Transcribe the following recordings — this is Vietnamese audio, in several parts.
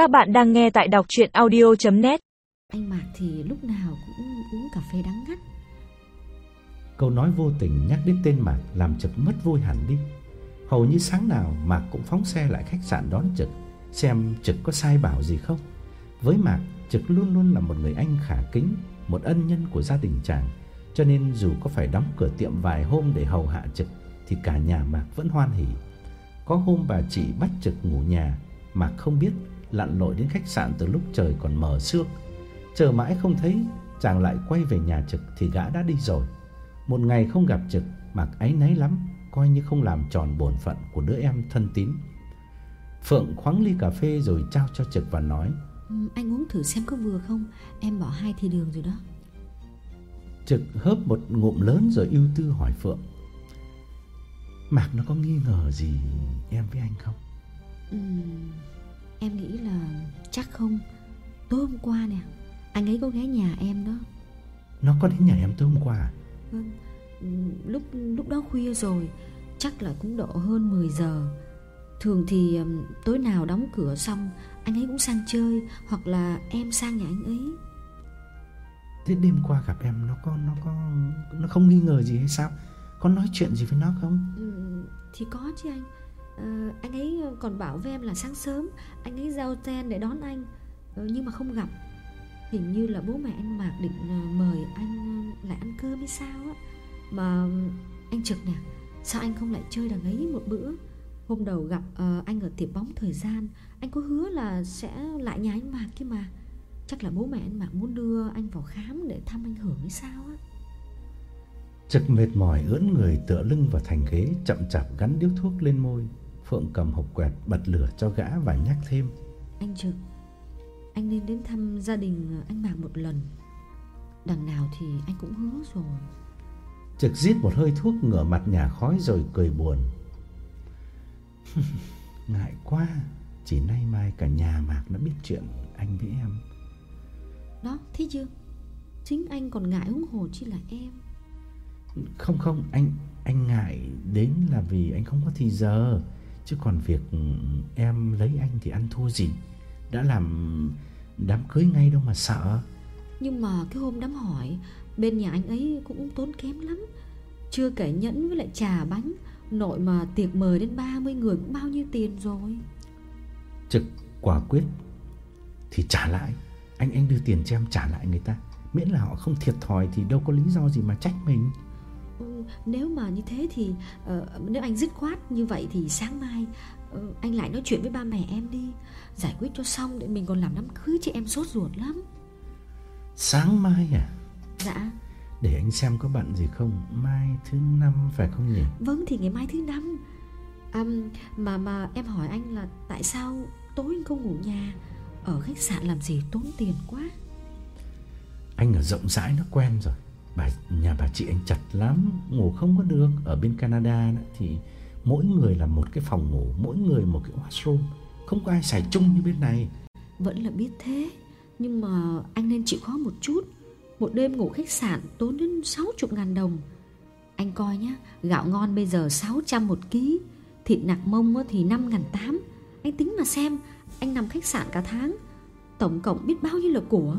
Các bạn đang nghe tại đọc chuyện audio.net Anh Mạc thì lúc nào cũng uống cà phê đắng ngắt Câu nói vô tình nhắc đến tên Mạc làm Trực mất vui hẳn đi. Hầu như sáng nào Mạc cũng phóng xe lại khách sạn đón Trực, xem Trực có sai bảo gì không. Với Mạc, Trực luôn luôn là một người anh khả kính, một ân nhân của gia đình chàng, cho nên dù có phải đóng cửa tiệm vài hôm để hầu hạ Trực thì cả nhà Mạc vẫn hoan hỉ. Có hôm bà chị bắt Trực ngủ nhà, Mạc không biết lặn lội đến khách sạn từ lúc trời còn mờ sương. Chờ mãi không thấy, chàng lại quay về nhà Trực thì gã đã đi rồi. Một ngày không gặp Trực, Mạc áy náy lắm, coi như không làm tròn bổn phận của đứa em thân tín. Phượng khoáng ly cà phê rồi trao cho Trực và nói: ừ, Anh uống thử xem có vừa không Em bỏ hai thì đường rồi đó Trực hớp một ngụm lớn rồi ưu tư hỏi Phượng: "Mạc nó có nghi ngờ gì em với anh không?" ừ, Em nghĩ là chắc không Tối hôm qua nè Anh ấy có ghé nhà em đó Nó có đến nhà em tối hôm qua à? Vâng Lúc lúc đó khuya rồi Chắc là cũng độ hơn 10 giờ Thường thì tối nào đóng cửa xong Anh ấy cũng sang chơi Hoặc là em sang nhà anh ấy Thế đêm qua gặp em nó có nó có nó không nghi ngờ gì hay sao? Có nói chuyện gì với nó không? ừ, Thì có chứ anh à, Anh ấy ờ, còn bảo với em là sáng sớm Anh ấy giao ten để đón anh. Ờ, nhưng mà không gặp. Hình như là bố mẹ anh Mạc định mời anh lại ăn cơm hay sao á. Mà anh Trực nè Sao anh không lại chơi đằng ấy một bữa? Hôm đầu gặp ờ, anh ở tiệm bóng thời gian Anh có hứa là sẽ lại nhà anh Mạc kia mà. Chắc là bố mẹ anh Mạc muốn đưa anh vào khám để thăm anh Hưởng hay sao á. Trực mệt mỏi ưỡn người tựa lưng vào thành ghế, chậm chạp gắn điếu thuốc lên môi. Phượng cầm hộp quẹt bật lửa cho gã và nhắc thêm. Anh Trực Anh nên đến thăm gia đình anh Mạc một lần Đằng nào thì anh cũng hứa rồi Trực rít một hơi thuốc ngửa mặt nhà khói rồi cười buồn. Ngại quá, chỉ nay mai cả nhà Mạc nó biết chuyện anh với em. Đó, thấy chưa Chính anh còn ngại húng hồ chi là em Không không, anh anh ngại đến là vì anh không có thì giờ, chứ còn việc em lấy anh thì ăn thua gì. Đã làm đám cưới ngay đâu mà sợ. Nhưng mà cái hôm đám hỏi Bên nhà anh ấy cũng tốn kém lắm Chưa kể nhẫn với lại trà bánh Nội mà tiệc mời đến 30 người cũng bao nhiêu tiền rồi Trực quả quyết thì trả lại. Anh anh đưa tiền cho em trả lại người ta. Miễn là họ không thiệt thòi thì đâu có lý do gì mà trách mình. Nếu mà như thế thì ờ, Nếu anh dứt khoát như vậy thì sáng mai ờ, Anh lại nói chuyện với ba mẹ em đi Giải quyết cho xong để mình còn làm đám cưới Chứ em sốt ruột lắm Sáng mai à? Dạ Để anh xem có bận gì không. Mai thứ năm phải không nhỉ? Vâng thì ngày mai thứ năm à, Mà mà em hỏi anh là Tại sao tối anh không ngủ nhà Ở khách sạn làm gì tốn tiền quá Anh ở rộng rãi nó quen rồi. Bà nhà bà chị anh chặt lắm, ngủ không có được. Ở bên Canada đó, thì mỗi người là một cái phòng ngủ, mỗi người một cái washroom, không có ai xài chung như bên này. Vẫn là biết thế Nhưng mà anh nên chịu khó một chút. Một đêm ngủ khách sạn tốn đến 60 ngàn đồng. Anh coi nhá Gạo ngon bây giờ 600 một ký Thịt nạc mông thì 5 ngàn 8 Anh tính mà xem Anh nằm khách sạn cả tháng Tổng cộng biết bao nhiêu là của?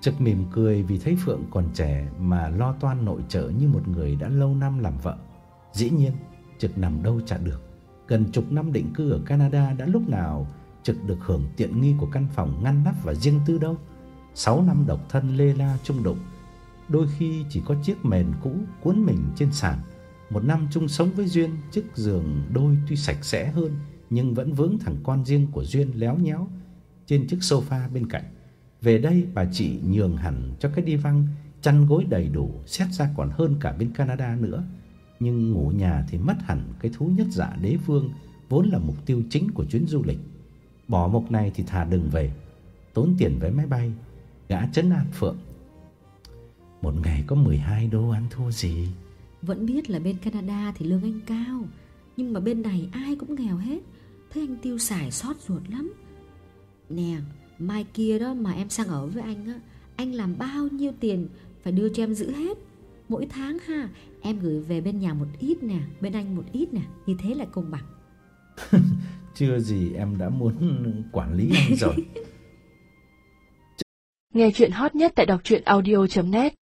Trực mỉm cười vì thấy Phượng còn trẻ mà lo toan nội trợ như một người đã lâu năm làm vợ. Dĩ nhiên, Trực nằm đâu chả được. Gần chục năm định cư ở Canada đã lúc nào Trực được hưởng tiện nghi của căn phòng ngăn nắp và riêng tư đâu. 6 năm độc thân lê la chung đụng, đôi khi chỉ có chiếc mền cũ cuốn mình trên sàn. Một năm chung sống với Duyên, chiếc giường đôi tuy sạch sẽ hơn nhưng vẫn vướng thằng con riêng của Duyên léo nhéo trên chiếc sofa bên cạnh. Về đây bà chị nhường hẳn cho cái đi văng chăn gối đầy đủ, xét ra còn hơn cả bên Canada nữa. Nhưng ngủ nhà thì mất hẳn cái thú nhất dạ đế vương vốn là mục tiêu chính của chuyến du lịch. Bỏ mục này thì thà đừng về, tốn tiền vé máy bay, gã chấn an Phượng. Một ngày có 12 đô ăn thua gì? Vẫn biết là bên Canada thì lương anh cao Nhưng mà bên này ai cũng nghèo hết Thấy anh tiêu xài sót ruột lắm Nè Mai kia đó mà em sang ở với anh á Anh làm bao nhiêu tiền Phải đưa cho em giữ hết. Mỗi tháng ha Em gửi về bên nhà một ít nè Bên anh một ít nè Như thế là công bằng. Chưa gì em đã muốn quản lý anh rồi. Nghe chuyện hot nhất tại đọc truyện audio.net